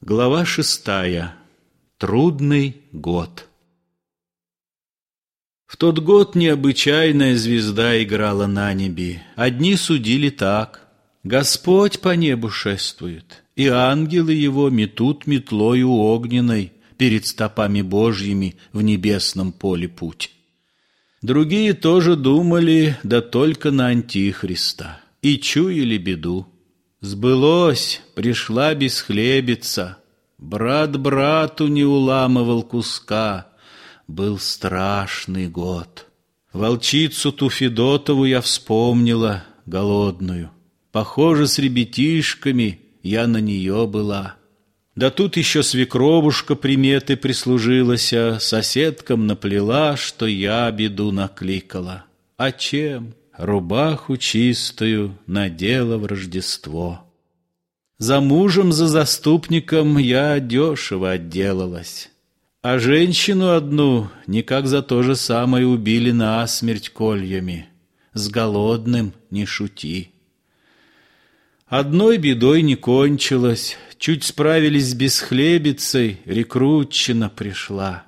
Глава шестая. Трудный год. В тот год необычайная звезда играла на небе. Одни судили так. Господь по небу шествует, и ангелы его метут метлою огненной перед стопами Божьими в небесном поле путь. Другие тоже думали, да только на Антихриста, и чуяли беду. Сбылось, пришла бесхлебица. Брат брату не уламывал куска. Был страшный год. Волчицу ту Федотову я вспомнила, голодную. Похоже, с ребятишками я на нее была. Да тут еще свекровушка приметы прислужилася, Соседкам наплела, что я беду накликала. А чем? Рубаху чистую надела в Рождество. За мужем, за заступником я дешево отделалась. А женщину одну никак за то же самое убили насмерть кольями. С голодным не шути. Одной бедой не кончилось, чуть справились с бесхлебицей, рекрутчина пришла.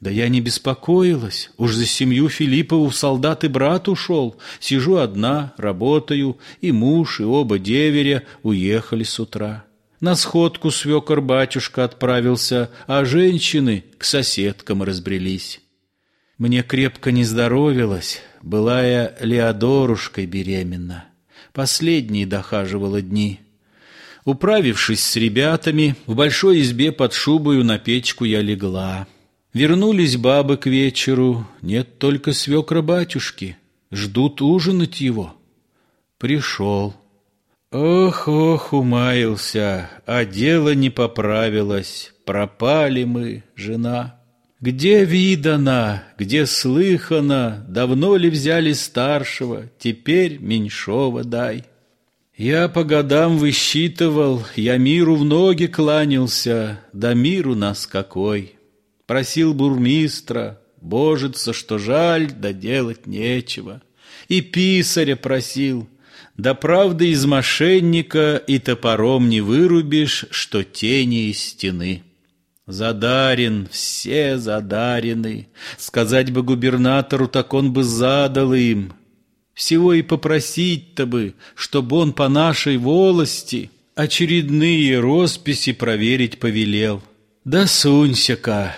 Да я не беспокоилась, уж за семью Филиппову солдат и брат ушел. Сижу одна, работаю, и муж, и оба деверя уехали с утра. На сходку свекор-батюшка отправился, а женщины к соседкам разбрелись. Мне крепко не здоровилось, была я Леодорушкой беременна. Последние дохаживала дни. Управившись с ребятами, в большой избе под шубою на печку я легла. Вернулись бабы к вечеру, нет только свекра батюшки, ждут ужинать его. Пришел. Ох, ох, умаился, а дело не поправилось, пропали мы, жена. Где видана, где слыхана, давно ли взяли старшего, теперь меньшого дай. Я по годам высчитывал, я миру в ноги кланялся, да миру нас какой. Просил бурмистра, божится, что жаль, да делать нечего. И писаря просил, да правда из мошенника и топором не вырубишь, что тени из стены. Задарен, все задарены. Сказать бы губернатору, так он бы задал им. Всего и попросить-то бы, чтобы он по нашей волости очередные росписи проверить повелел. Да сунься-ка,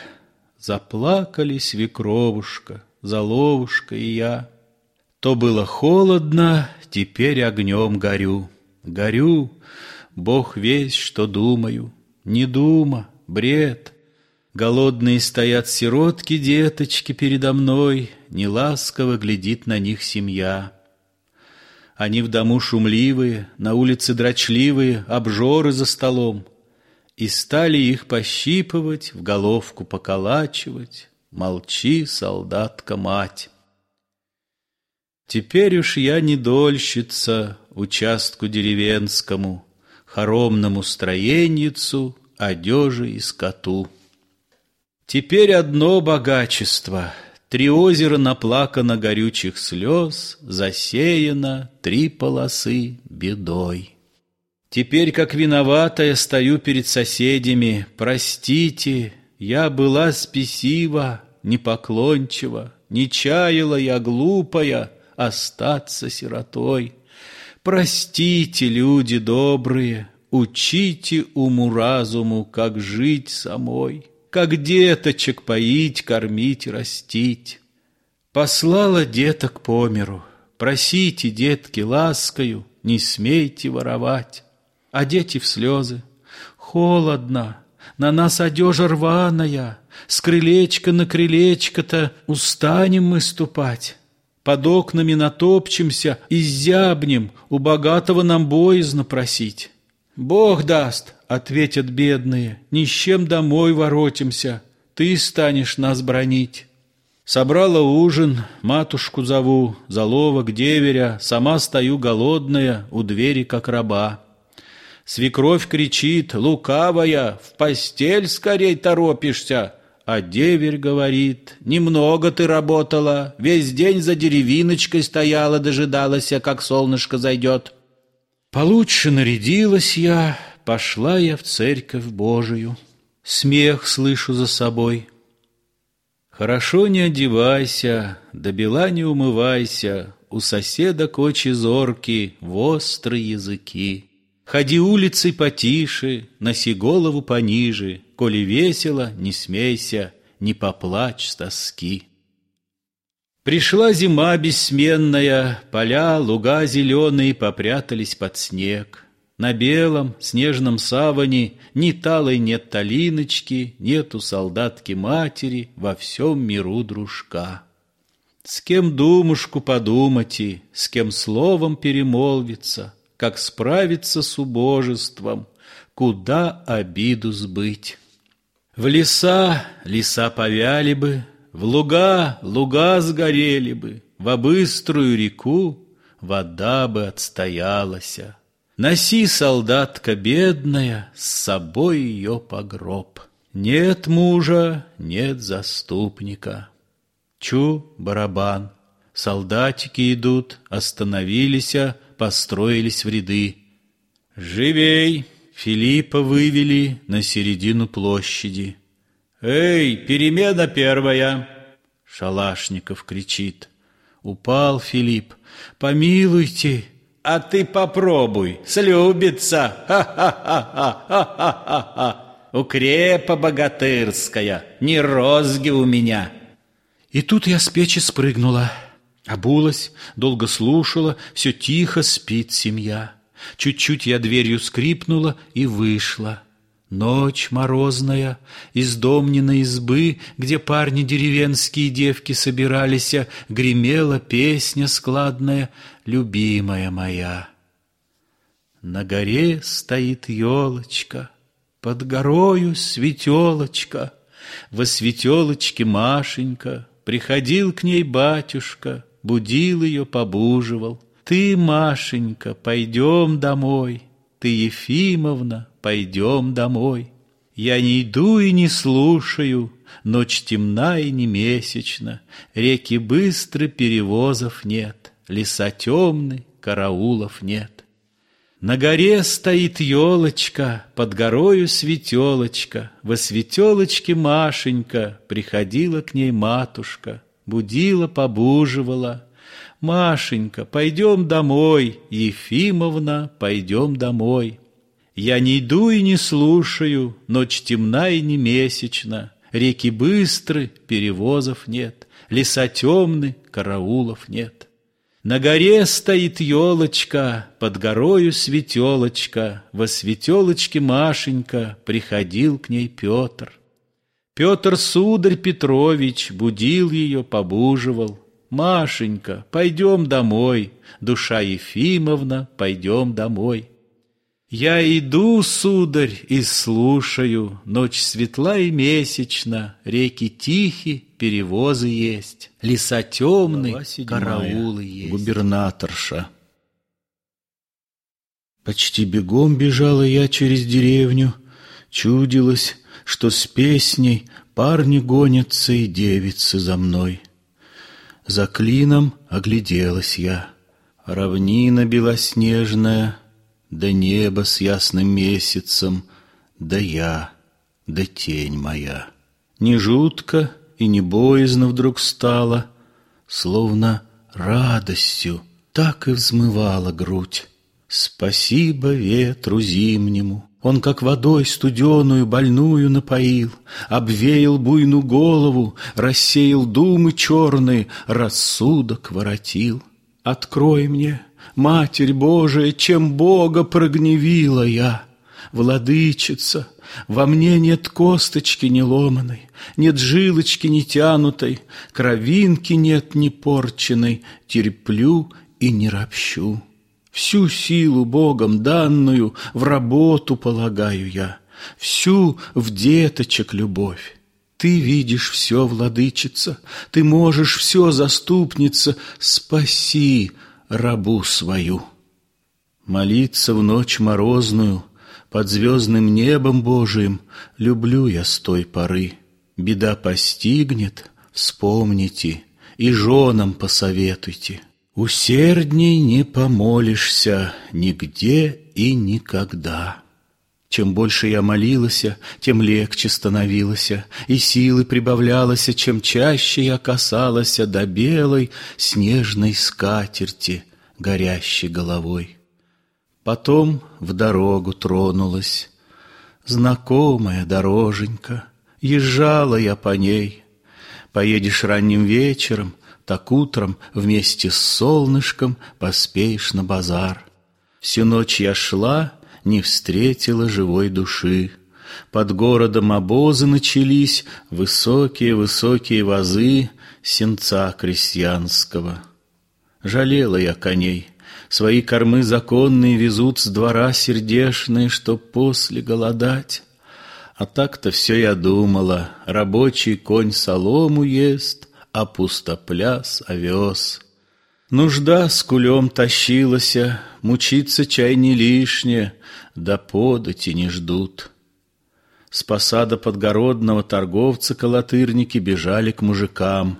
Заплакали свекровушка, заловушка и я. То было холодно, теперь огнем горю. Горю, Бог весь, что думаю. Не дума, бред. Голодные стоят сиротки, деточки передо мной, Неласково глядит на них семья. Они в дому шумливые, на улице дрочливые, Обжоры за столом — и стали их пощипывать, в головку поколачивать. Молчи, солдатка-мать. Теперь уж я не дольщица участку деревенскому, Хоромному строенницу, одежи и скоту. Теперь одно богачество — Три озера наплакано горючих слез, Засеяно три полосы бедой. Теперь, как виноватая, стою перед соседями. Простите, я была спесива, непоклончива, Не чаяла я, глупая, остаться сиротой. Простите, люди добрые, учите уму-разуму, Как жить самой, как деточек поить, кормить, растить. Послала деток по миру, просите, детки, ласкою, Не смейте воровать а дети в слезы. Холодно, на нас одежа рваная, с крылечка на крылечко-то устанем мы ступать. Под окнами натопчемся и зябнем, у богатого нам боязно просить. Бог даст, ответят бедные, ни с чем домой воротимся, ты станешь нас бронить. Собрала ужин, матушку зову, заловок, деверя, сама стою голодная у двери, как раба. Свекровь кричит, лукавая, в постель скорей торопишься. А деверь говорит, немного ты работала, весь день за деревиночкой стояла, дожидалась, как солнышко зайдет. Получше нарядилась я, пошла я в церковь Божию. Смех слышу за собой. Хорошо не одевайся, до бела не умывайся, У соседа кочи зорки, в острые языки. Ходи улицей потише, носи голову пониже, Коли весело, не смейся, не поплачь с тоски. Пришла зима бессменная, поля, луга зеленые попрятались под снег. На белом снежном саване ни талой нет талиночки, Нету солдатки матери, во всем миру дружка. С кем думушку подумать и, с кем словом перемолвиться, Как справиться с убожеством, куда обиду сбыть. В леса леса повяли бы, в луга луга сгорели бы, Во быструю реку вода бы отстоялася. Носи, солдатка бедная, с собой ее погроб. Нет мужа, нет заступника. Чу, барабан, солдатики идут, остановились, построились в ряды. Живей! Филиппа вывели на середину площади. «Эй, перемена первая!» Шалашников кричит. Упал Филипп. «Помилуйте!» А ты попробуй, слюбится. Ха-ха-ха-ха-ха-ха-ха. Укрепа богатырская, не розги у меня. И тут я с печи спрыгнула. Обулась, долго слушала, все тихо спит семья. Чуть-чуть я дверью скрипнула и вышла. Ночь морозная, из домниной избы, Где парни деревенские девки собирались, Гремела песня складная, любимая моя. На горе стоит елочка, Под горою светелочка, Во светелочке Машенька, Приходил к ней батюшка, Будил ее, побуживал. Ты, Машенька, пойдем домой, Ты, Ефимовна, пойдем домой. Я не иду и не слушаю, Ночь темна и не месячна, Реки быстры, перевозов нет, Леса темны, караулов нет. На горе стоит елочка, Под горою светелочка, Во светелочке Машенька, Приходила к ней матушка, Будила, побуживала. Машенька, пойдем домой, Ефимовна, пойдем домой. Я не иду и не слушаю, Ночь темна и не месячна, Реки быстры, перевозов нет, Леса темны, караулов нет. На горе стоит елочка, Под горою светелочка, Во светелочке Машенька, Приходил к ней Петр. Петр, сударь Петрович, Будил ее, побуживал. Машенька, пойдем домой, Душа Ефимовна, пойдем домой. Я иду, сударь, и слушаю, Ночь светла и месячна, Реки тихи, перевозы есть, Леса темны, караулы есть. Губернаторша. Почти бегом бежала я через деревню, Чудилось, что с песней Парни гонятся и девицы за мной. За клином огляделась я, Равнина белоснежная — да небо с ясным месяцем, да я, да тень моя. Не жутко и не боязно вдруг стало, Словно радостью так и взмывала грудь. Спасибо ветру зимнему, Он как водой студеную больную напоил, Обвеял буйну голову, рассеял думы черные, Рассудок воротил. Открой мне, Матерь Божия, чем Бога прогневила я, Владычица, во мне нет косточки не ломаной, Нет жилочки не тянутой, Кровинки нет не порченной, Терплю и не ропщу. Всю силу Богом данную В работу полагаю я, Всю в деточек любовь. Ты видишь все, владычица, Ты можешь все, заступница, Спаси, рабу свою. Молиться в ночь морозную под звездным небом Божиим люблю я с той поры. Беда постигнет, вспомните и женам посоветуйте. Усердней не помолишься нигде и никогда. Чем больше я молилась, тем легче становилась, и силы прибавлялась, чем чаще я касалась до белой снежной скатерти, горящей головой. Потом в дорогу тронулась, знакомая дороженька, езжала я по ней. Поедешь ранним вечером, так утром вместе с солнышком поспеешь на базар. Всю ночь я шла не встретила живой души. Под городом обозы начались, высокие-высокие вазы сенца крестьянского. Жалела я коней, свои кормы законные везут с двора сердешные, чтоб после голодать. А так-то все я думала, рабочий конь солому ест, а пустопляс овес. Нужда с кулем тащилася, Мучиться чай не лишнее, Да подати не ждут. С посада подгородного торговца колотырники бежали к мужикам.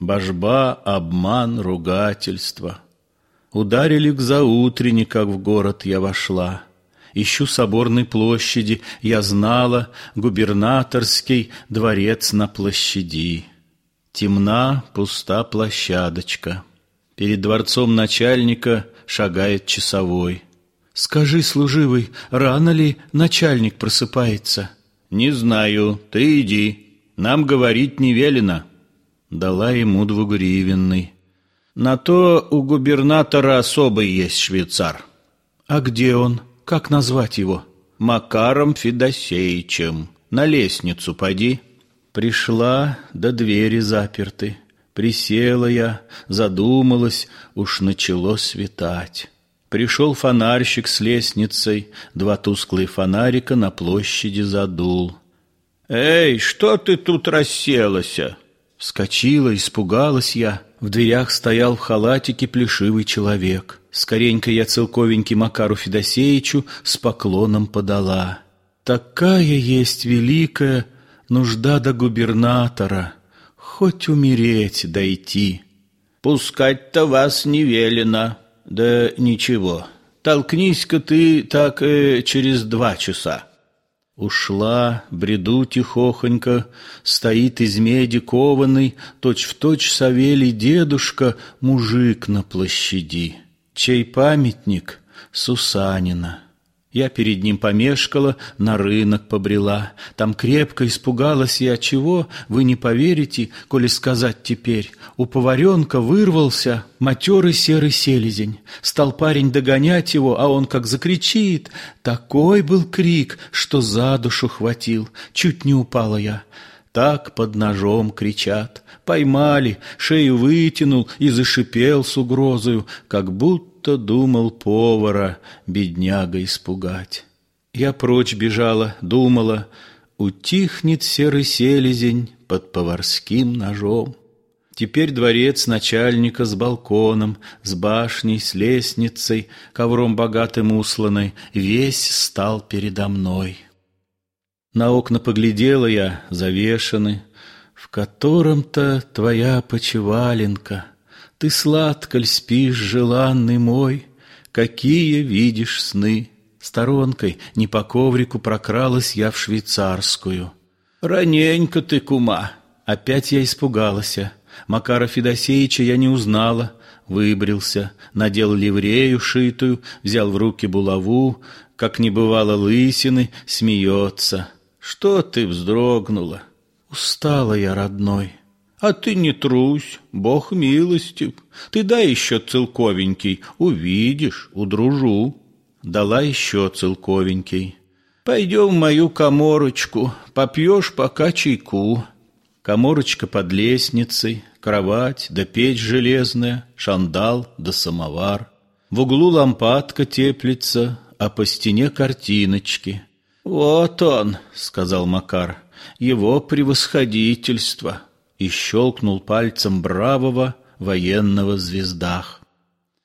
Божба, обман, ругательство. Ударили к заутренне, как в город я вошла. Ищу соборной площади, я знала Губернаторский дворец на площади. Темна, пуста площадочка. Перед дворцом начальника шагает часовой. «Скажи, служивый, рано ли начальник просыпается?» «Не знаю, ты иди, нам говорить не велено». Дала ему двугривенный. «На то у губернатора особый есть швейцар». «А где он? Как назвать его?» «Макаром Федосеичем. На лестницу поди». Пришла, до двери заперты. Присела я, задумалась, уж начало светать. Пришел фонарщик с лестницей, два тусклые фонарика на площади задул. «Эй, что ты тут расселася?» Вскочила, испугалась я. В дверях стоял в халатике плешивый человек. Скоренько я целковенький Макару Федосеевичу с поклоном подала. Такая есть великая нужда до губернатора — хоть умереть дойти. Пускать-то вас не велено. Да ничего, толкнись-ка ты так э, через два часа. Ушла, бреду тихохонько, стоит из меди кованый, точь-в-точь Савелий дедушка, мужик на площади, чей памятник Сусанина. Я перед ним помешкала, на рынок побрела. Там крепко испугалась я, чего, вы не поверите, коли сказать теперь. У поваренка вырвался матерый серый селезень. Стал парень догонять его, а он как закричит. Такой был крик, что за душу хватил. Чуть не упала я. Так под ножом кричат. Поймали, шею вытянул и зашипел с угрозою, как будто будто думал повара, бедняга, испугать. Я прочь бежала, думала, утихнет серый селезень под поварским ножом. Теперь дворец начальника с балконом, с башней, с лестницей, ковром богатым усланной, весь стал передо мной. На окна поглядела я, завешаны, в котором-то твоя почеваленка — ты сладко ль спишь, желанный мой, Какие видишь сны? Сторонкой не по коврику прокралась я в швейцарскую. Раненько ты, кума. Опять я испугалась. Макара Федосеича я не узнала. Выбрился, надел ливрею шитую, взял в руки булаву, как не бывало лысины, смеется. Что ты вздрогнула? Устала я, родной. А ты не трусь, Бог милостив. Ты дай еще целковенький, увидишь, удружу. Дала еще целковенький. Пойдем в мою коморочку, попьешь пока чайку. Коморочка под лестницей, кровать да печь железная, шандал да самовар. В углу лампадка теплится, а по стене картиночки. «Вот он», — сказал Макар, — «его превосходительство» и щелкнул пальцем бравого военного звездах.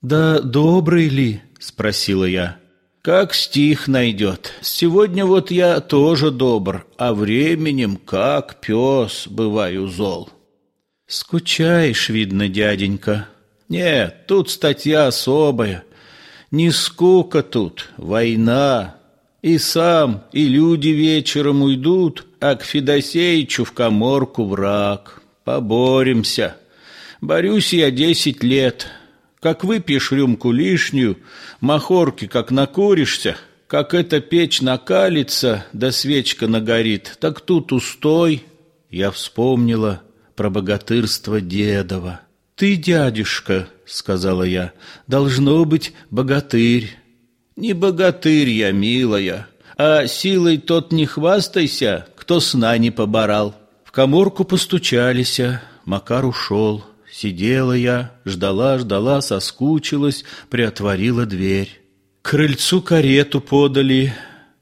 «Да добрый ли?» — спросила я. «Как стих найдет. Сегодня вот я тоже добр, а временем, как пес, бываю зол». «Скучаешь, видно, дяденька». «Нет, тут статья особая. Не скука тут, война. И сам, и люди вечером уйдут, а к Федосеичу в коморку враг. Поборемся. Борюсь я десять лет. Как выпьешь рюмку лишнюю, махорки как накуришься, как эта печь накалится, да свечка нагорит, так тут устой. Я вспомнила про богатырство дедова. «Ты, дядюшка», — сказала я, — «должно быть богатырь». «Не богатырь я, милая, а силой тот не хвастайся, кто сна не поборал». В коморку постучались, Макар ушел. Сидела я, ждала, ждала, соскучилась, приотворила дверь. Крыльцу карету подали.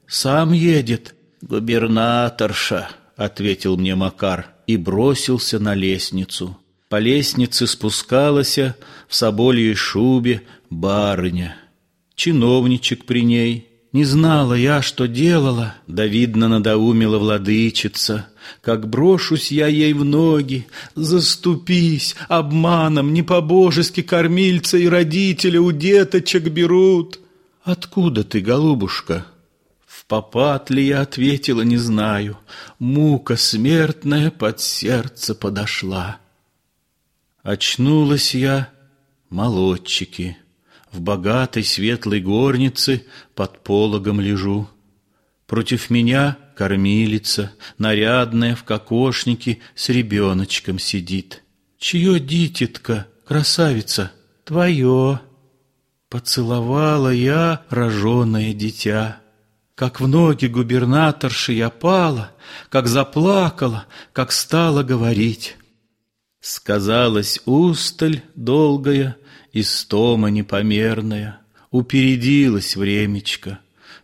Сам едет. «Губернаторша», — ответил мне Макар и бросился на лестницу. По лестнице спускалась в собольей шубе барыня. Чиновничек при ней. Не знала я, что делала, да, видно, надоумила владычица. Как брошусь я ей в ноги, заступись, обманом не по-божески кормильца и родителя у деточек берут. Откуда ты, голубушка? В попад ли я ответила, не знаю. Мука смертная под сердце подошла. Очнулась я, молодчики, В богатой светлой горнице Под пологом лежу. Против меня кормилица, Нарядная в кокошнике С ребеночком сидит. Чье дитятка, красавица? Твое. Поцеловала я роженое дитя. Как в ноги губернаторши я пала, Как заплакала, как стала говорить. Сказалась усталь долгая, Истома непомерная, Упередилась времечко,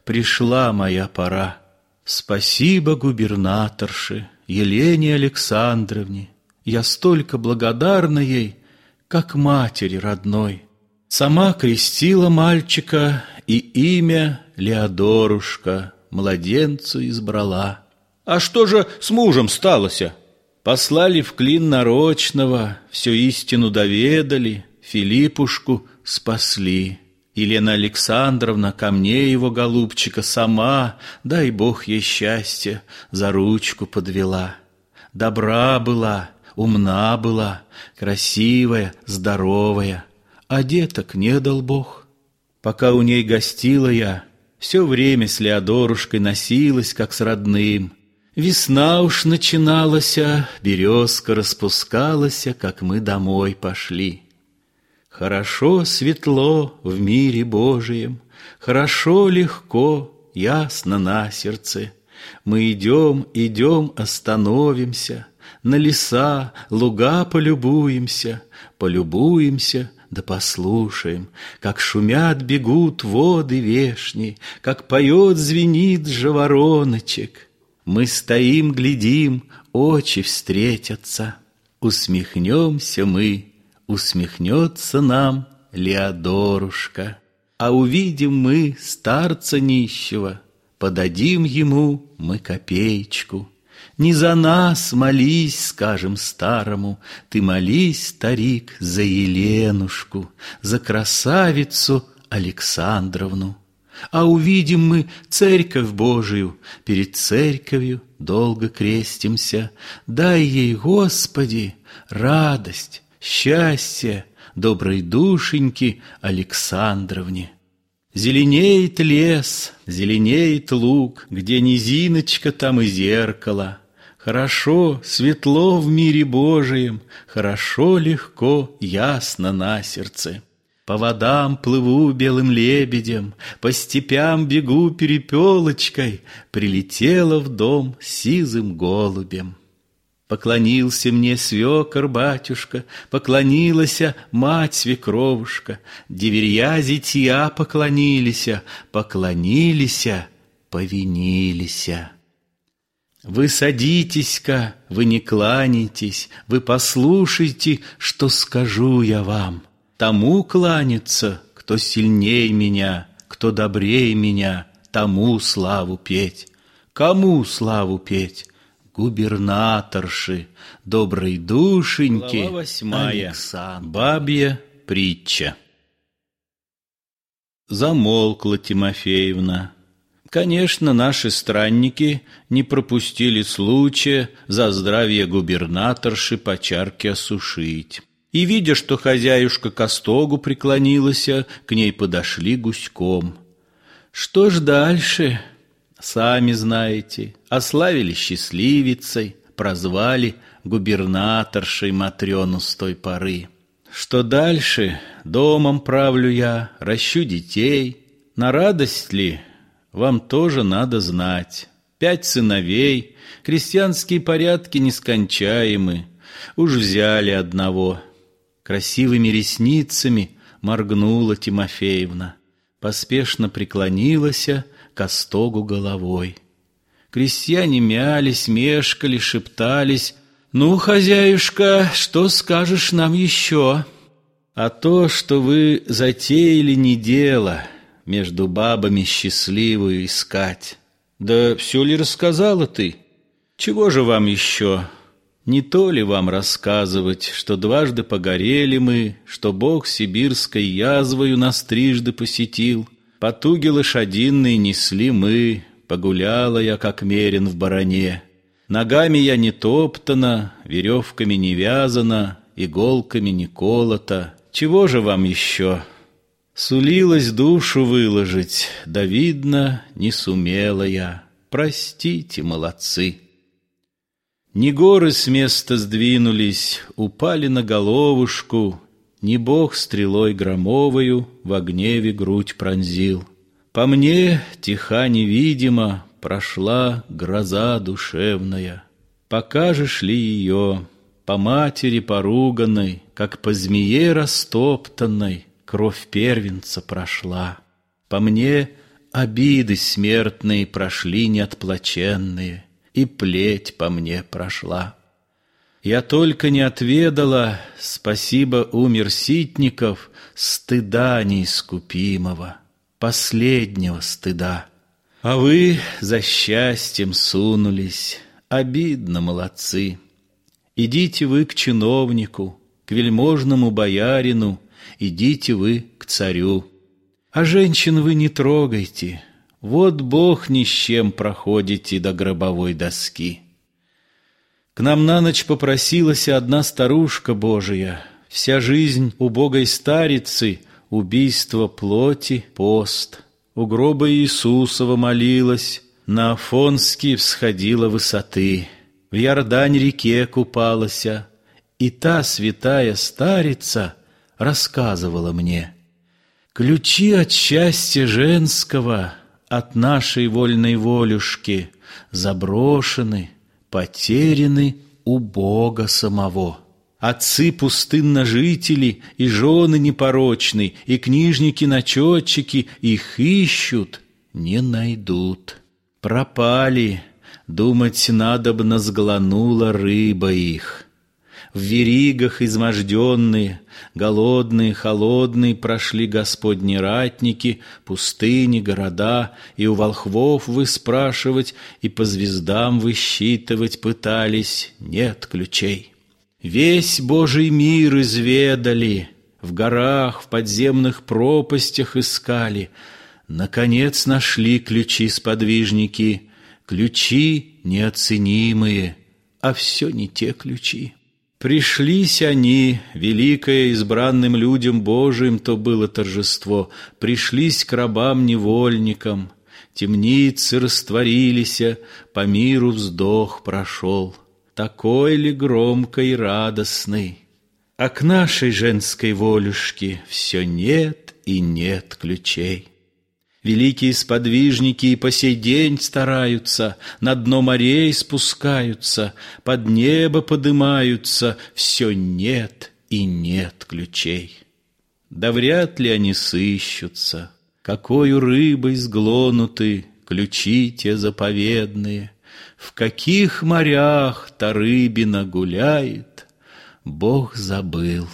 Пришла моя пора. Спасибо губернаторше, Елене Александровне, Я столько благодарна ей, Как матери родной. Сама крестила мальчика, И имя Леодорушка Младенцу избрала. А что же с мужем сталося? Послали в клин нарочного, Всю истину доведали, Филиппушку спасли. Елена Александровна ко мне его голубчика сама, дай бог ей счастья, за ручку подвела. Добра была, умна была, красивая, здоровая, а деток не дал бог. Пока у ней гостила я, все время с Леодорушкой носилась, как с родным — Весна уж начиналась, березка распускалась, как мы домой пошли. Хорошо, светло в мире Божием, Хорошо, легко, ясно на сердце. Мы идем, идем, остановимся, На леса, луга полюбуемся, Полюбуемся, да послушаем, Как шумят, бегут воды вешней, Как поет, звенит жавороночек — мы стоим, глядим, очи встретятся. Усмехнемся мы, усмехнется нам Леодорушка. А увидим мы старца нищего, Подадим ему мы копеечку. Не за нас молись, скажем старому, Ты молись, старик, за Еленушку, За красавицу Александровну. А увидим мы церковь Божию, перед церковью долго крестимся. Дай ей, Господи, радость, счастье доброй душеньки Александровне. Зеленеет лес, зеленеет луг, Где низиночка, там и зеркало. Хорошо, светло в мире Божием, Хорошо, легко, ясно на сердце. По водам плыву белым лебедем, По степям бегу перепелочкой, Прилетела в дом сизым голубем. Поклонился мне свекор батюшка, Поклонилася мать свекровушка, Деверья зятья поклонилися, Поклонилися, повинилися. Вы садитесь-ка, вы не кланяйтесь, Вы послушайте, что скажу я вам — Тому кланяться, кто сильней меня, кто добрее меня, тому славу петь. Кому славу петь? Губернаторши, доброй душеньки, Глава восьмая. Александр. Бабья притча. Замолкла Тимофеевна. Конечно, наши странники не пропустили случая за здравие губернаторши по чарке осушить. И, видя, что хозяюшка к остогу преклонилась, к ней подошли гуськом. Что ж дальше? Сами знаете, ославили счастливицей, прозвали губернаторшей Матрёну с той поры. Что дальше? Домом правлю я, ращу детей. На радость ли? Вам тоже надо знать. Пять сыновей, крестьянские порядки нескончаемы. Уж взяли одного. Красивыми ресницами моргнула Тимофеевна. Поспешно преклонилась к остогу головой. Крестьяне мялись, мешкали, шептались. «Ну, хозяюшка, что скажешь нам еще?» «А то, что вы затеяли не дело, между бабами счастливую искать. Да все ли рассказала ты? Чего же вам еще? Не то ли вам рассказывать, что дважды погорели мы, что Бог сибирской язвою нас трижды посетил, потуги лошадиные несли мы, погуляла я, как мерен в баране. Ногами я не топтана, веревками не вязана, иголками не колота. Чего же вам еще?» Сулилась душу выложить, да, видно, не сумела я. Простите, молодцы. Ни горы с места сдвинулись, упали на головушку, Ни бог стрелой громовою в гневе грудь пронзил. По мне, тиха невидимо, прошла гроза душевная. Покажешь ли ее, по матери поруганной, Как по змее растоптанной, кровь первенца прошла. По мне обиды смертные прошли неотплаченные, И плеть по мне прошла. Я только не отведала, спасибо умер Ситников, Стыда неискупимого, последнего стыда. А вы за счастьем сунулись, обидно, молодцы. Идите вы к чиновнику, к вельможному боярину, идите вы к царю. А женщин вы не трогайте, вот Бог ни с чем проходите до гробовой доски. К нам на ночь попросилась одна старушка Божия, вся жизнь убогой старицы, убийство плоти, пост. У гроба Иисусова молилась, на Афонский всходила высоты, в Ярдань реке купалася, и та святая старица — рассказывала мне. Ключи от счастья женского, от нашей вольной волюшки, заброшены, потеряны у Бога самого. Отцы пустынножители и жены непорочны, и книжники-начетчики их ищут, не найдут. Пропали, думать надобно сгланула рыба их. В веригах изможденные, голодные, холодные Прошли Господни ратники, пустыни, города, И у волхвов вы спрашивать, и по звездам высчитывать Пытались, нет ключей. Весь Божий мир изведали, В горах, в подземных пропастях искали, Наконец нашли ключи-сподвижники, Ключи неоценимые, а все не те ключи. Пришлись они, великое избранным людям Божиим, то было торжество, пришлись к рабам-невольникам, темницы растворились, по миру вздох прошел. Такой ли громкой и радостный? А к нашей женской волюшке все нет и нет ключей. Великие сподвижники и по сей день стараются, На дно морей спускаются, Под небо подымаются, Все нет и нет ключей. Да вряд ли они сыщутся, Какою рыбой сглонуты Ключи те заповедные, В каких морях та рыбина гуляет, Бог забыл.